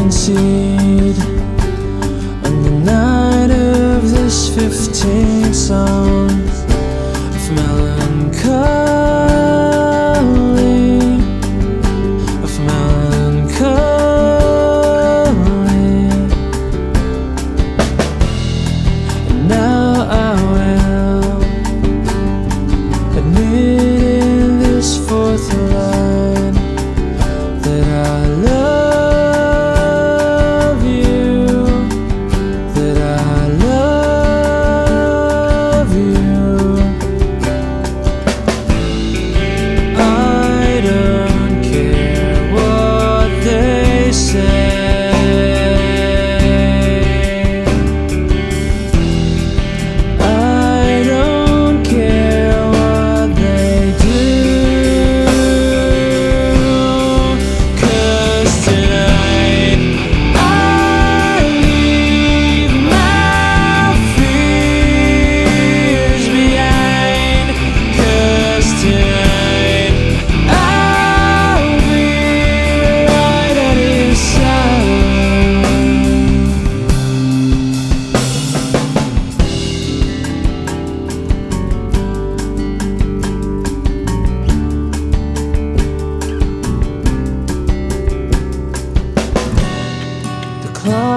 concede on the night of this 15th song.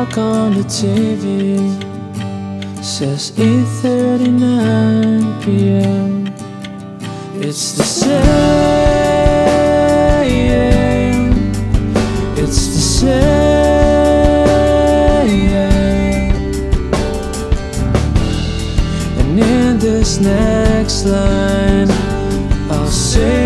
talk on the TV says 8:39 p.m. It's the same. It's the same. And in this next line, I'll say.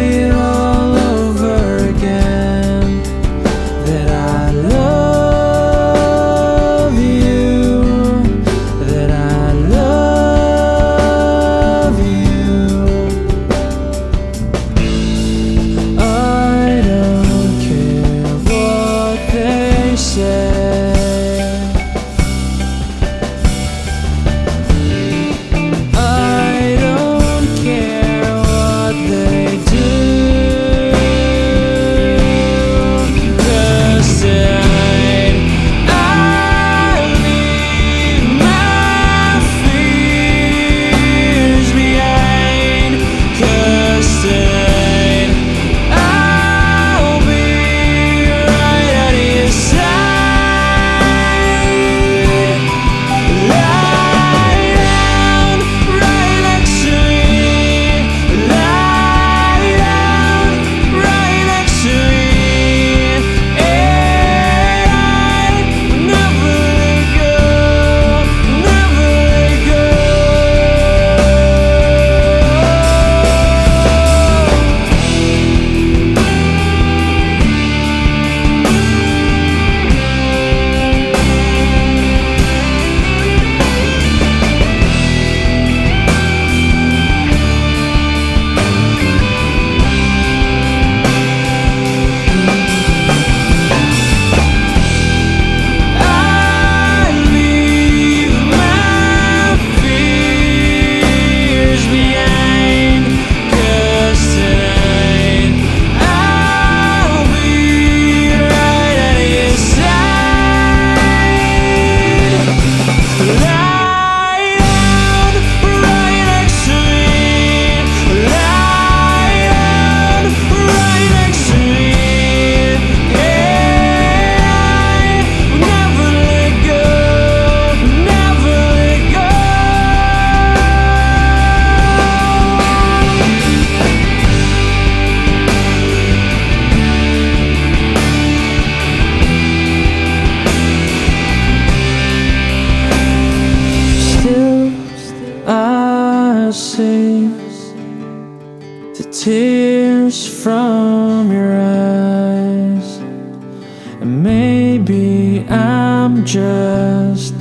saves the tears from your eyes. And maybe I'm just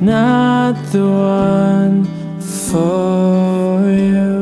not the one for you.